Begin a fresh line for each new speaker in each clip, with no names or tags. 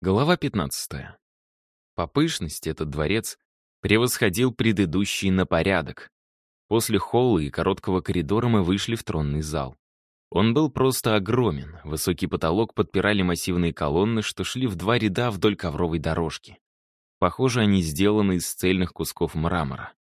Глава 15. По пышности этот дворец превосходил предыдущий на порядок. После холла и короткого коридора мы вышли в тронный зал. Он был просто огромен, высокий потолок подпирали массивные колонны, что шли в два ряда вдоль ковровой дорожки. Похоже, они сделаны из цельных кусков мрамора.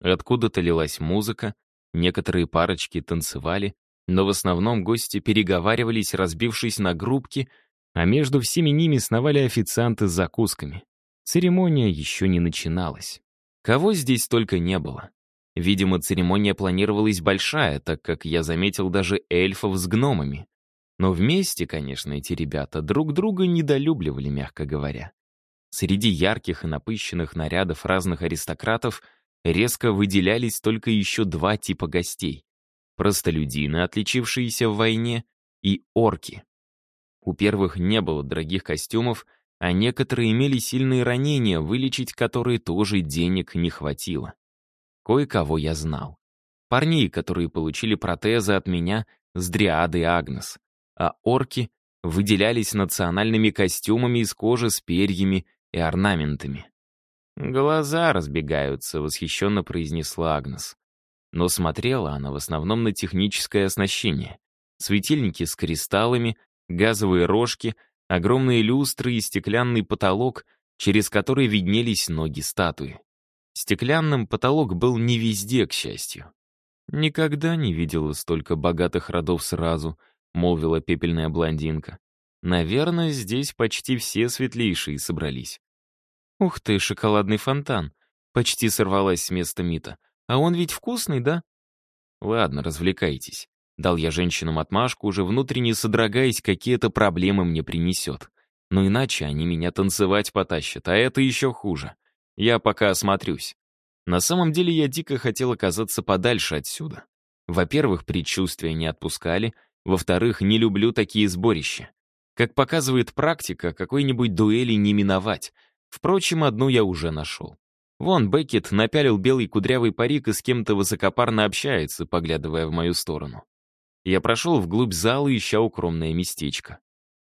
Откуда-то лилась музыка, некоторые парочки танцевали, но в основном гости переговаривались, разбившись на группки — а между всеми ними сновали официанты с закусками. Церемония еще не начиналась. Кого здесь только не было. Видимо, церемония планировалась большая, так как я заметил даже эльфов с гномами. Но вместе, конечно, эти ребята друг друга недолюбливали, мягко говоря. Среди ярких и напыщенных нарядов разных аристократов резко выделялись только еще два типа гостей. Простолюдины, отличившиеся в войне, и орки. У первых не было дорогих костюмов, а некоторые имели сильные ранения, вылечить которые тоже денег не хватило. Кое-кого я знал. Парней, которые получили протезы от меня с Дриадой Агнес. А орки выделялись национальными костюмами из кожи с перьями и орнаментами. «Глаза разбегаются», — восхищенно произнесла Агнес. Но смотрела она в основном на техническое оснащение. Светильники с кристаллами, газовые рожки, огромные люстры и стеклянный потолок, через который виднелись ноги статуи. Стеклянным потолок был не везде, к счастью. «Никогда не видела столько богатых родов сразу», — молвила пепельная блондинка. «Наверное, здесь почти все светлейшие собрались». «Ух ты, шоколадный фонтан!» — почти сорвалась с места Мита. «А он ведь вкусный, да?» «Ладно, развлекайтесь. Дал я женщинам отмашку, уже внутренне содрогаясь, какие это проблемы мне принесет. Но иначе они меня танцевать потащат, а это еще хуже. Я пока осмотрюсь. На самом деле я дико хотел оказаться подальше отсюда. Во-первых, предчувствия не отпускали, во-вторых, не люблю такие сборища. Как показывает практика, какой-нибудь дуэли не миновать. Впрочем, одну я уже нашел. Вон Беккет напялил белый кудрявый парик и с кем-то высокопарно общается, поглядывая в мою сторону. Я прошел вглубь зала, ища укромное местечко.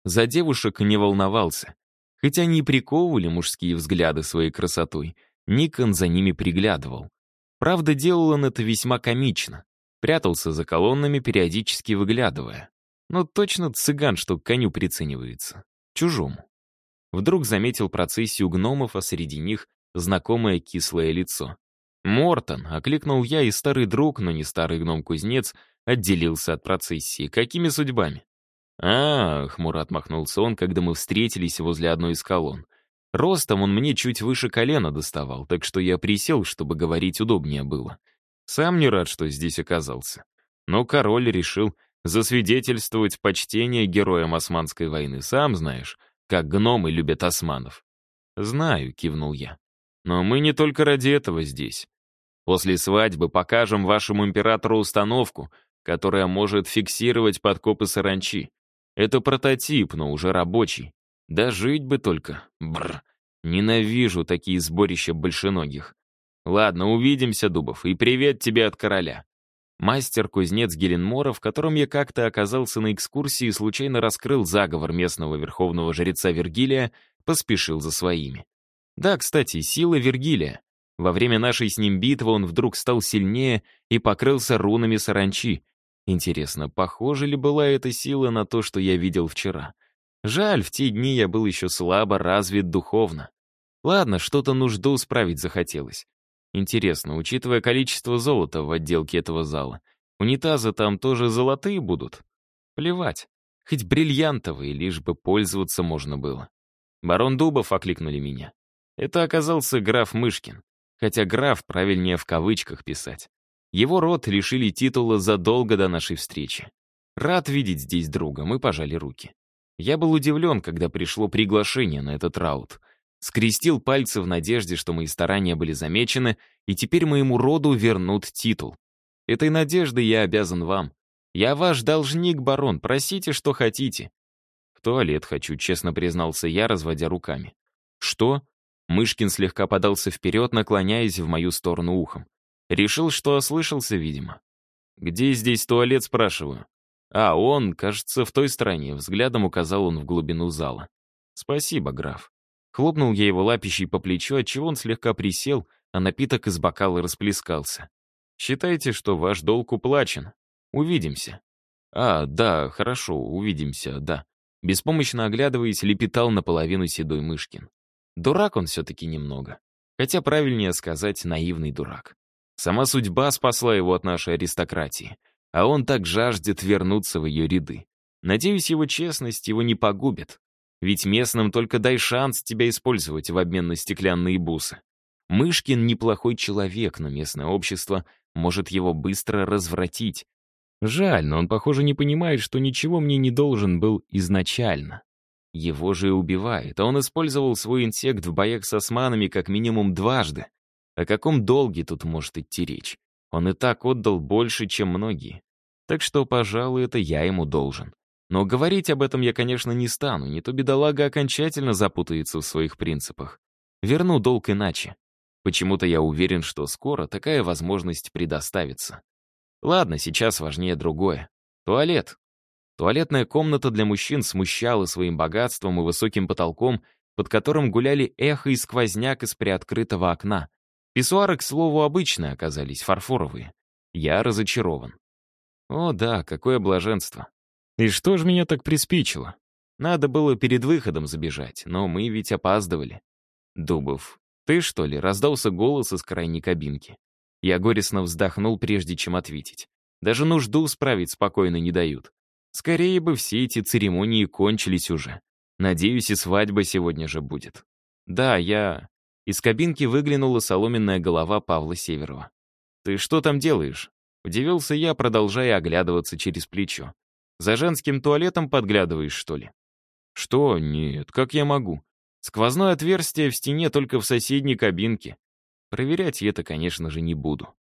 За девушек не волновался. Хотя они и приковывали мужские взгляды своей красотой, Никон за ними приглядывал. Правда, делал он это весьма комично. Прятался за колоннами, периодически выглядывая. Но точно цыган, что к коню приценивается. Чужому. Вдруг заметил процессию гномов, а среди них знакомое кислое лицо. «Мортон!» — окликнул я, и старый друг, но не старый гном-кузнец, отделился от процессии. Какими судьбами? А, хмуро отмахнулся он, когда мы встретились возле одной из колонн. Ростом он мне чуть выше колена доставал, так что я присел, чтобы говорить удобнее было. Сам не рад, что здесь оказался. Но король решил засвидетельствовать почтение героям Османской войны. Сам знаешь, как гномы любят османов. «Знаю», — кивнул я. «Но мы не только ради этого здесь. После свадьбы покажем вашему императору установку, которая может фиксировать подкопы саранчи. Это прототип, но уже рабочий. Да жить бы только. Бррр. Ненавижу такие сборища большеногих. Ладно, увидимся, Дубов, и привет тебе от короля. Мастер-кузнец Геленмора, в котором я как-то оказался на экскурсии случайно раскрыл заговор местного верховного жреца Вергилия, поспешил за своими. Да, кстати, сила Вергилия. Во время нашей с ним битвы он вдруг стал сильнее и покрылся рунами саранчи, Интересно, похожа ли была эта сила на то, что я видел вчера? Жаль, в те дни я был еще слабо развит духовно. Ладно, что-то нужду справить захотелось. Интересно, учитывая количество золота в отделке этого зала, унитазы там тоже золотые будут? Плевать. Хоть бриллиантовые, лишь бы пользоваться можно было. Барон Дубов окликнули меня. Это оказался граф Мышкин. Хотя граф правильнее в кавычках писать. Его род лишили титула задолго до нашей встречи. Рад видеть здесь друга, мы пожали руки. Я был удивлен, когда пришло приглашение на этот раут. Скрестил пальцы в надежде, что мои старания были замечены, и теперь моему роду вернут титул. Этой надеждой я обязан вам. Я ваш должник, барон, просите, что хотите. В туалет хочу, честно признался я, разводя руками. Что? Мышкин слегка подался вперед, наклоняясь в мою сторону ухом. Решил, что ослышался, видимо. «Где здесь туалет?» — спрашиваю. «А, он, кажется, в той стороне», — взглядом указал он в глубину зала. «Спасибо, граф». Хлопнул я его лапищей по плечу, отчего он слегка присел, а напиток из бокала расплескался. «Считайте, что ваш долг уплачен. Увидимся». «А, да, хорошо, увидимся, да». Беспомощно оглядываясь, лепетал наполовину седой Мышкин. Дурак он все-таки немного. Хотя правильнее сказать, наивный дурак. Сама судьба спасла его от нашей аристократии, а он так жаждет вернуться в ее ряды. Надеюсь, его честность его не погубит. Ведь местным только дай шанс тебя использовать в обмен на стеклянные бусы. Мышкин неплохой человек, но местное общество может его быстро развратить. Жаль, но он, похоже, не понимает, что ничего мне не должен был изначально. Его же и убивает, а он использовал свой инсект в боях с османами как минимум дважды. О каком долге тут может идти речь? Он и так отдал больше, чем многие. Так что, пожалуй, это я ему должен. Но говорить об этом я, конечно, не стану, не то бедолага окончательно запутается в своих принципах. Верну долг иначе. Почему-то я уверен, что скоро такая возможность предоставится. Ладно, сейчас важнее другое. Туалет. Туалетная комната для мужчин смущала своим богатством и высоким потолком, под которым гуляли эхо и сквозняк из приоткрытого окна. Писсуары, к слову, обычные оказались, фарфоровые. Я разочарован. О да, какое блаженство. И что ж меня так приспичило? Надо было перед выходом забежать, но мы ведь опаздывали. Дубов, ты что ли? Раздался голос из крайней кабинки. Я горестно вздохнул, прежде чем ответить. Даже нужду справить спокойно не дают. Скорее бы все эти церемонии кончились уже. Надеюсь, и свадьба сегодня же будет. Да, я... Из кабинки выглянула соломенная голова Павла Северова. «Ты что там делаешь?» Удивился я, продолжая оглядываться через плечо. «За женским туалетом подглядываешь, что ли?» «Что? Нет, как я могу? Сквозное отверстие в стене только в соседней кабинке. Проверять я это, конечно же, не буду».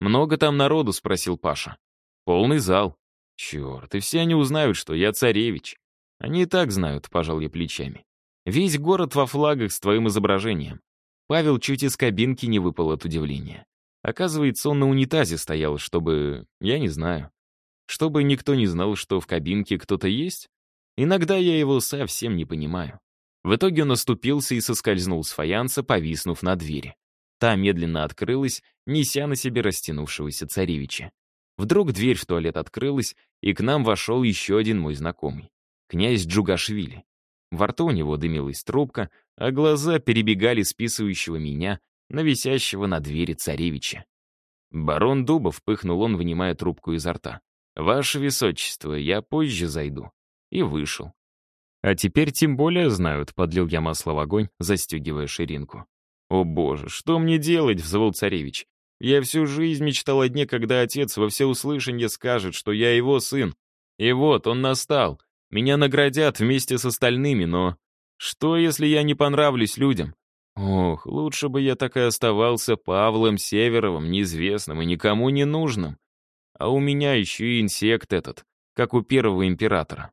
«Много там народу?» — спросил Паша. «Полный зал. Черт, и все они узнают, что я царевич. Они и так знают, пожал я плечами. Весь город во флагах с твоим изображением. Павел чуть из кабинки не выпал от удивления. Оказывается, он на унитазе стоял, чтобы... Я не знаю. Чтобы никто не знал, что в кабинке кто-то есть? Иногда я его совсем не понимаю. В итоге он оступился и соскользнул с фаянса, повиснув на двери. Та медленно открылась, неся на себе растянувшегося царевича. Вдруг дверь в туалет открылась, и к нам вошел еще один мой знакомый. Князь Джугашвили. Во рту у него дымилась трубка, а глаза перебегали списывающего меня на висящего на двери царевича. Барон Дубов, пыхнул он, вынимая трубку изо рта. «Ваше височество, я позже зайду». И вышел. «А теперь тем более знают», — подлил я масло в огонь, застегивая ширинку. «О боже, что мне делать?» — взвыл царевич. Я всю жизнь мечтал о дне, когда отец во всеуслышание скажет, что я его сын. И вот, он настал. Меня наградят вместе с остальными, но... Что, если я не понравлюсь людям? Ох, лучше бы я так и оставался Павлом Северовым, неизвестным и никому не нужным. А у меня еще и инсект этот, как у первого императора.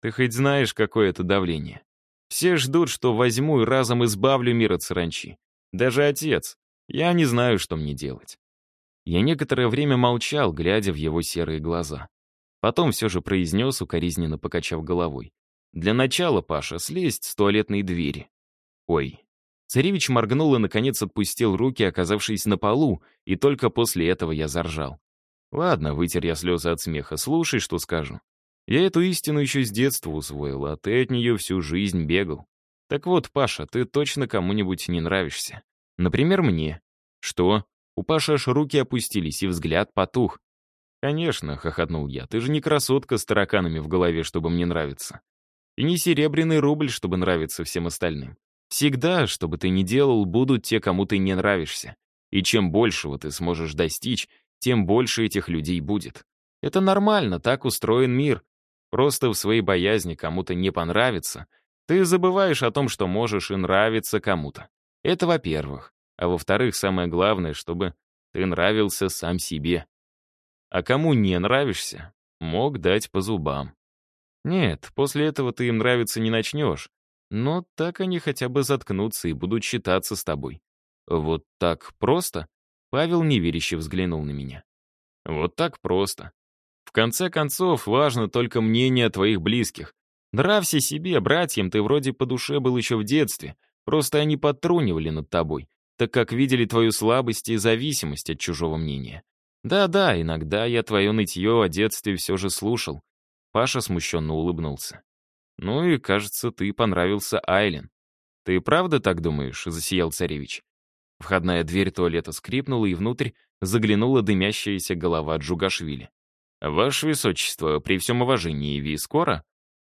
Ты хоть знаешь, какое это давление? Все ждут, что возьму и разом избавлю мир от саранчи. Даже отец. Я не знаю, что мне делать. Я некоторое время молчал, глядя в его серые глаза. Потом все же произнес, укоризненно покачав головой. «Для начала, Паша, слезть с туалетной двери». «Ой». Царевич моргнул и, наконец, отпустил руки, оказавшись на полу, и только после этого я заржал. «Ладно», — вытер я слезы от смеха, — «слушай, что скажу. Я эту истину еще с детства усвоил, а ты от нее всю жизнь бегал. Так вот, Паша, ты точно кому-нибудь не нравишься. Например, мне. Что? У Паши аж руки опустились, и взгляд потух. «Конечно», — хохотнул я, — «ты же не красотка с тараканами в голове, чтобы мне нравиться. И не серебряный рубль, чтобы нравиться всем остальным. Всегда, что бы ты ни делал, будут те, кому ты не нравишься. И чем большего ты сможешь достичь, тем больше этих людей будет. Это нормально, так устроен мир. Просто в своей боязни кому-то не понравится, ты забываешь о том, что можешь и нравиться кому-то. Это во-первых. А во-вторых, самое главное, чтобы ты нравился сам себе. А кому не нравишься, мог дать по зубам. Нет, после этого ты им нравиться не начнешь. Но так они хотя бы заткнутся и будут считаться с тобой. Вот так просто? Павел неверяще взглянул на меня. Вот так просто. В конце концов, важно только мнение твоих близких. Нравься себе, братьям ты вроде по душе был еще в детстве, просто они подтрунивали над тобой, так как видели твою слабость и зависимость от чужого мнения. Да-да, иногда я твое нытье о детстве все же слушал. Паша смущенно улыбнулся. Ну и, кажется, ты понравился Айлен. Ты правда так думаешь? Засиял царевич. Входная дверь туалета скрипнула, и внутрь заглянула дымящаяся голова Джугашвили. «Ваше Высочество, при всем уважении, Ви скоро?»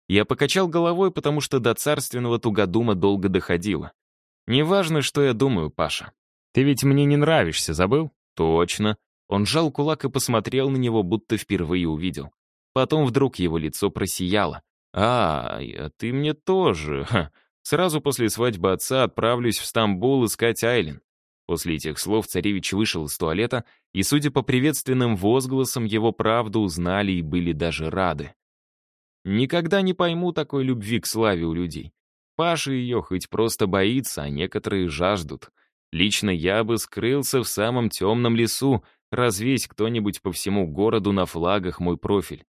Я покачал головой, потому что до царственного тугодума долго доходило. «Неважно, что я думаю, Паша. Ты ведь мне не нравишься, забыл?» «Точно». Он сжал кулак и посмотрел на него, будто впервые увидел. Потом вдруг его лицо просияло. «А, ты мне тоже. Ха. Сразу после свадьбы отца отправлюсь в Стамбул искать Айлен». После этих слов царевич вышел из туалета, и, судя по приветственным возгласам, его правду узнали и были даже рады. Никогда не пойму такой любви к славе у людей. Паша ее хоть просто боится, а некоторые жаждут. Лично я бы скрылся в самом темном лесу, развесь кто-нибудь по всему городу на флагах мой профиль.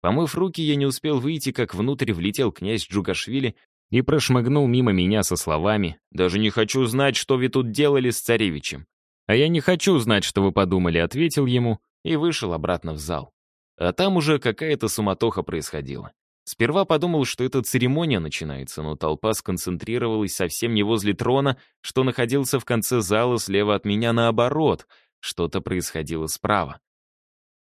Помыв руки, я не успел выйти, как внутрь влетел князь Джугашвили и прошмыгнул мимо меня со словами «Даже не хочу знать, что вы тут делали с царевичем». «А я не хочу знать, что вы подумали», — ответил ему и вышел обратно в зал. А там уже какая-то суматоха происходила. Сперва подумал, что эта церемония начинается, но толпа сконцентрировалась совсем не возле трона, что находился в конце зала слева от меня наоборот, что-то происходило справа.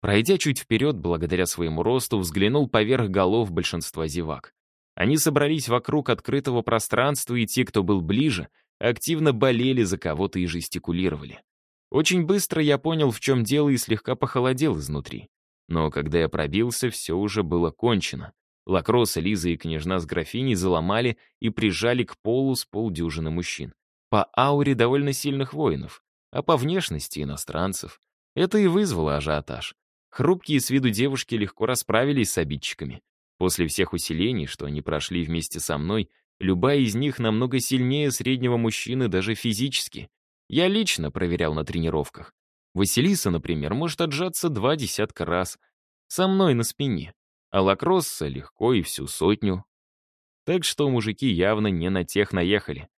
Пройдя чуть вперед, благодаря своему росту, взглянул поверх голов большинства зевак. Они собрались вокруг открытого пространства, и те, кто был ближе, активно болели за кого-то и жестикулировали. Очень быстро я понял, в чем дело, и слегка похолодел изнутри. Но когда я пробился, все уже было кончено. Лакроса, Лиза и княжна с графиней заломали и прижали к полу с полдюжины мужчин. По ауре довольно сильных воинов, а по внешности иностранцев. Это и вызвало ажиотаж. Хрупкие с виду девушки легко расправились с обидчиками. После всех усилений, что они прошли вместе со мной, любая из них намного сильнее среднего мужчины даже физически. Я лично проверял на тренировках. Василиса, например, может отжаться два десятка раз. Со мной на спине. А лакросса легко и всю сотню. Так что мужики явно не на тех наехали.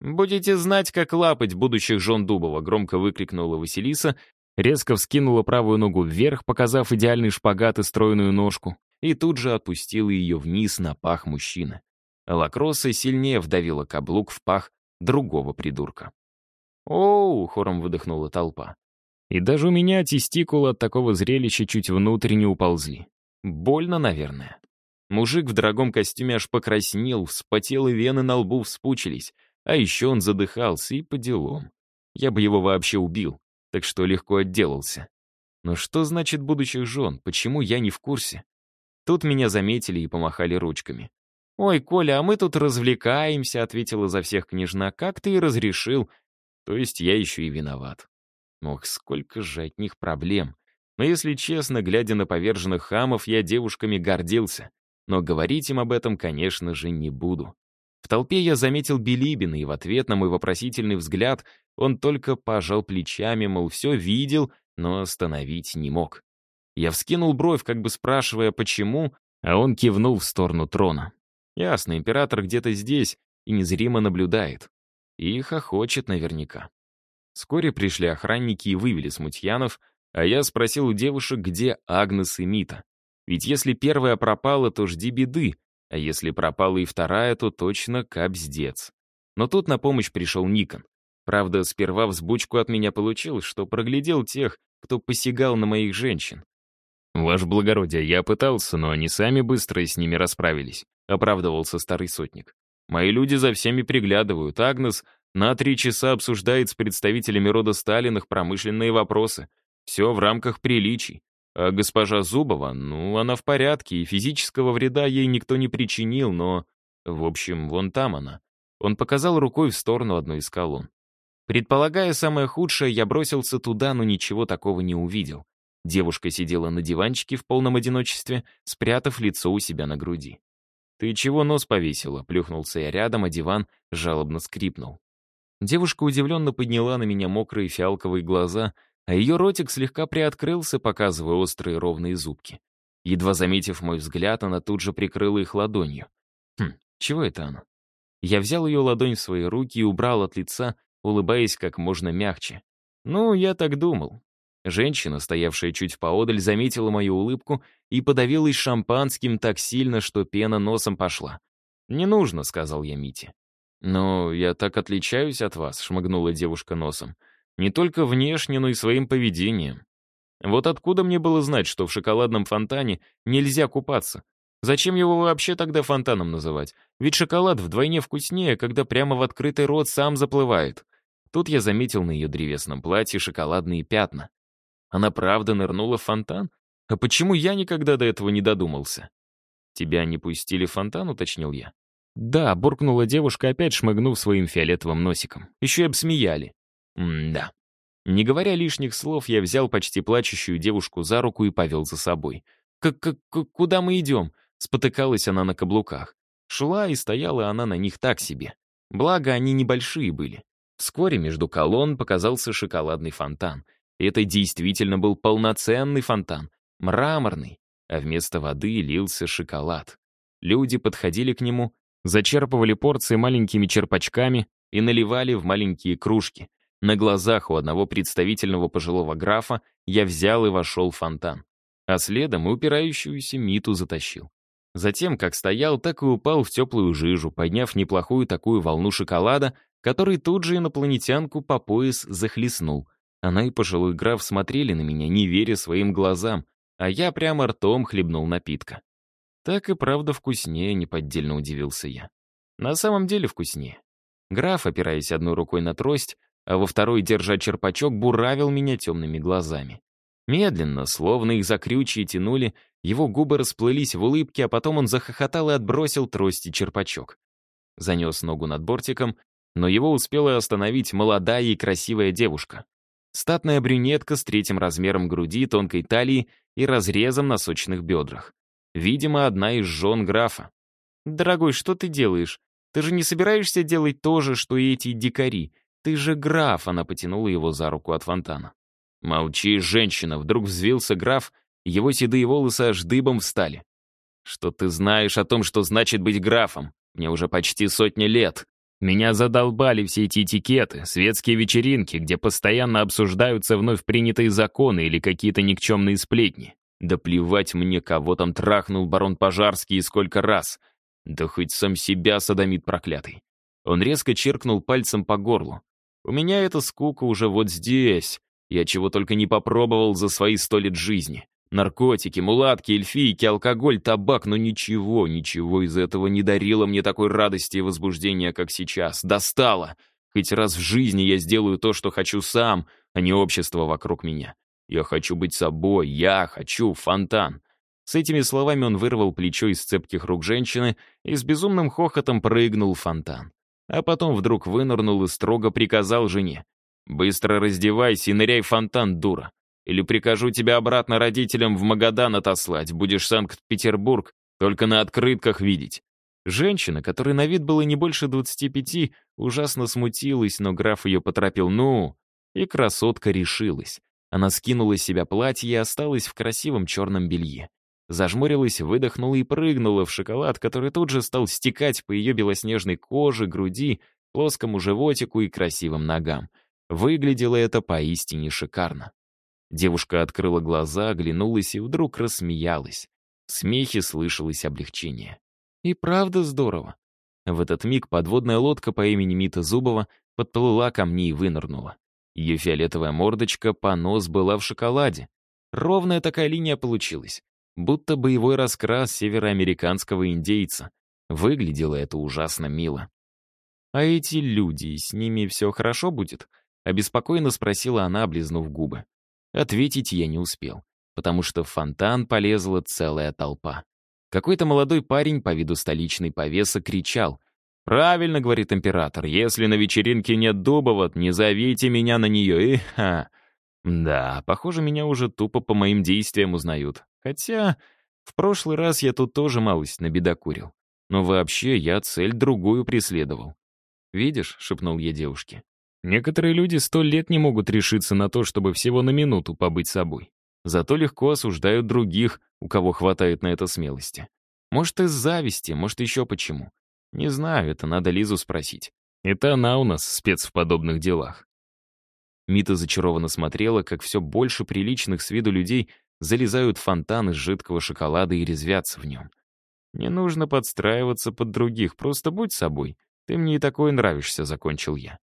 «Будете знать, как лапать будущих жен Дубова», — громко выкрикнула Василиса, резко вскинула правую ногу вверх, показав идеальный шпагат и стройную ножку, и тут же отпустила ее вниз на пах мужчины. А лакросса сильнее вдавила каблук в пах другого придурка. «Оу!» — хором выдохнула толпа. И даже у меня тестикулы от такого зрелища чуть внутрь не уползли. Больно, наверное. Мужик в дорогом костюме аж покраснел, вспотел и вены на лбу вспучились, а еще он задыхался и по делам. Я бы его вообще убил, так что легко отделался. Но что значит будущих жен? Почему я не в курсе? Тут меня заметили и помахали ручками. «Ой, Коля, а мы тут развлекаемся», — ответила за всех княжна. «Как ты и разрешил?» То есть я еще и виноват. Ох, сколько же от них проблем. Но если честно, глядя на поверженных хамов, я девушками гордился. Но говорить им об этом, конечно же, не буду. В толпе я заметил Билибина, и в ответ на мой вопросительный взгляд он только пожал плечами, мол, все видел, но остановить не мог. Я вскинул бровь, как бы спрашивая, почему, а он кивнул в сторону трона. Ясно, император где-то здесь и незримо наблюдает. И хохочет наверняка. Вскоре пришли охранники и вывели смутьянов, а я спросил у девушек, где Агнес и Мита. Ведь если первая пропала, то жди беды, а если пропала и вторая, то точно капздец. Но тут на помощь пришел Никон. Правда, сперва взбучку от меня получил, что проглядел тех, кто посягал на моих женщин. «Ваше благородие, я пытался, но они сами быстро с ними расправились», — оправдывался старый сотник. «Мои люди за всеми приглядывают. Агнес на три часа обсуждает с представителями рода Сталиных промышленные вопросы. Все в рамках приличий. А госпожа Зубова, ну, она в порядке, и физического вреда ей никто не причинил, но... В общем, вон там она. Он показал рукой в сторону одной из колонн. Предполагая самое худшее, я бросился туда, но ничего такого не увидел. Девушка сидела на диванчике в полном одиночестве, спрятав лицо у себя на груди. «Ты чего нос повесила?» — плюхнулся я рядом, а диван жалобно скрипнул. Девушка удивленно подняла на меня мокрые фиалковые глаза, а ее ротик слегка приоткрылся, показывая острые ровные зубки. Едва заметив мой взгляд, она тут же прикрыла их ладонью. Хм, чего это она? Я взял ее ладонь в свои руки и убрал от лица, улыбаясь как можно мягче. Ну, я так думал. Женщина, стоявшая чуть поодаль, заметила мою улыбку и подавилась шампанским так сильно, что пена носом пошла. «Не нужно», — сказал я Мите. «Но я так отличаюсь от вас», — шмыгнула девушка носом. «Не только внешне, но и своим поведением. Вот откуда мне было знать, что в шоколадном фонтане нельзя купаться? Зачем его вообще тогда фонтаном называть? Ведь шоколад вдвойне вкуснее, когда прямо в открытый рот сам заплывает. Тут я заметил на ее древесном платье шоколадные пятна. Она правда нырнула в фонтан? А почему я никогда до этого не додумался? «Тебя не пустили в фонтан?» — уточнил я. «Да», — буркнула девушка, опять шмыгнув своим фиолетовым носиком. Еще и обсмеяли. М-да. Не говоря лишних слов, я взял почти плачущую девушку за руку и повел за собой. «К-к-к, куда мы идем?» — спотыкалась она на каблуках. Шла и стояла она на них так себе. Благо, они небольшие были. Вскоре между колонн показался шоколадный фонтан. Это действительно был полноценный фонтан, мраморный, а вместо воды лился шоколад. Люди подходили к нему, зачерпывали порции маленькими черпачками и наливали в маленькие кружки. На глазах у одного представительного пожилого графа я взял и вошел в фонтан. А следом и упирающуюся Миту затащил. Затем, как стоял, так и упал в теплую жижу, подняв неплохую такую волну шоколада, который тут же инопланетянку по пояс захлестнул. Она и пожилой граф смотрели на меня, не веря своим глазам, а я прямо ртом хлебнул напитка. Так и правда вкуснее, неподдельно удивился я. На самом деле вкуснее. Граф, опираясь одной рукой на трость, а во второй, держа черпачок, буравил меня темными глазами. Медленно, словно их за крючья тянули, его губы расплылись в улыбке, а потом он захохотал и отбросил трость и черпачок. Занес ногу над бортиком, но его успела остановить молодая и красивая девушка. Статная брюнетка с третьим размером груди, тонкой талии и разрезом на сочных бедрах. Видимо, одна из жен графа. «Дорогой, что ты делаешь? Ты же не собираешься делать то же, что и эти дикари. Ты же граф!» Она потянула его за руку от фонтана. «Молчи, женщина!» Вдруг взвился граф, его седые волосы аж дыбом встали. «Что ты знаешь о том, что значит быть графом? Мне уже почти сотни лет. Меня задолбали все эти этикеты, светские вечеринки, где постоянно обсуждаются вновь принятые законы или какие-то никчемные сплетни. Да плевать мне, кого там трахнул барон Пожарский и сколько раз. Да хоть сам себя садомит проклятый. Он резко черкнул пальцем по горлу. У меня эта скука уже вот здесь. Я чего только не попробовал за свои сто лет жизни. Наркотики, мулатки, эльфийки, алкоголь, табак, но ничего, ничего из этого не дарило мне такой радости и возбуждения, как сейчас. Достало! Хоть раз в жизни я сделаю то, что хочу сам, а не общество вокруг меня. Я хочу быть собой, я хочу фонтан. С этими словами он вырвал плечо из цепких рук женщины и с безумным хохотом прыгнул в фонтан. А потом вдруг вынырнул и строго приказал жене. «Быстро раздевайся и ныряй в фонтан, дура. Или прикажу тебя обратно родителям в Магадан отослать, будешь Санкт-Петербург только на открытках видеть». Женщина, которой на вид было не больше 25, ужасно смутилась, но граф ее поторопил «ну». И красотка решилась. Она скинула с себя платье и осталась в красивом черном белье. Зажмурилась, выдохнула и прыгнула в шоколад, который тут же стал стекать по ее белоснежной коже, груди, плоскому животику и красивым ногам. Выглядело это поистине шикарно. Девушка открыла глаза, оглянулась и вдруг рассмеялась. В смехе слышалось облегчение. И правда здорово. В этот миг подводная лодка по имени Мита Зубова подплыла ко мне и вынырнула. Ее фиолетовая мордочка по нос была в шоколаде. Ровная такая линия получилась. Будто боевой раскрас североамериканского индейца. Выглядело это ужасно мило. «А эти люди, с ними все хорошо будет?» — обеспокоенно спросила она, облизнув губы. Ответить я не успел, потому что в фонтан полезла целая толпа. Какой-то молодой парень по виду столичной повеса кричал. «Правильно, — говорит император, — если на вечеринке нет дубовод, не зовите меня на нее, и ха!» Да, похоже, меня уже тупо по моим действиям узнают. Хотя в прошлый раз я тут тоже малость набедокурил. Но вообще я цель другую преследовал. «Видишь?» — шепнул я девушке. Некоторые люди сто лет не могут решиться на то, чтобы всего на минуту побыть собой. Зато легко осуждают других, у кого хватает на это смелости. Может, из зависти, может, еще почему. Не знаю, это надо Лизу спросить. Это она у нас спец в подобных делах. Мита зачарованно смотрела, как все больше приличных с виду людей залезают в фонтан из жидкого шоколада и резвятся в нем. «Не нужно подстраиваться под других, просто будь собой. Ты мне и такое нравишься», — закончил я.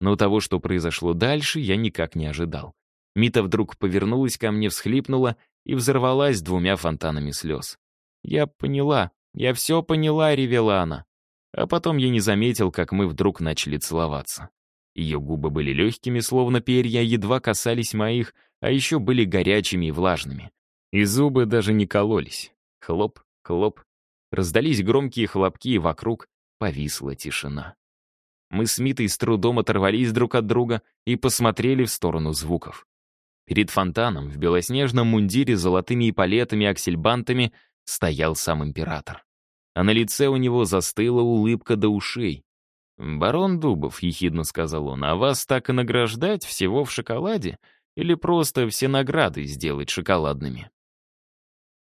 Но того, что произошло дальше, я никак не ожидал. Мита вдруг повернулась ко мне, всхлипнула и взорвалась двумя фонтанами слез. «Я поняла, я все поняла», — ревела она. А потом я не заметил, как мы вдруг начали целоваться. Ее губы были легкими, словно перья, едва касались моих, а еще были горячими и влажными. И зубы даже не кололись. Хлоп, хлоп. Раздались громкие хлопки, и вокруг повисла тишина. Мы с Митой с трудом оторвались друг от друга и посмотрели в сторону звуков. Перед фонтаном в белоснежном мундире с золотыми эполетами и аксельбантами стоял сам император. А на лице у него застыла улыбка до ушей. «Барон Дубов», — ехидно сказал он, — «а вас так и награждать всего в шоколаде? Или просто все награды сделать шоколадными?»